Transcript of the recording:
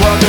what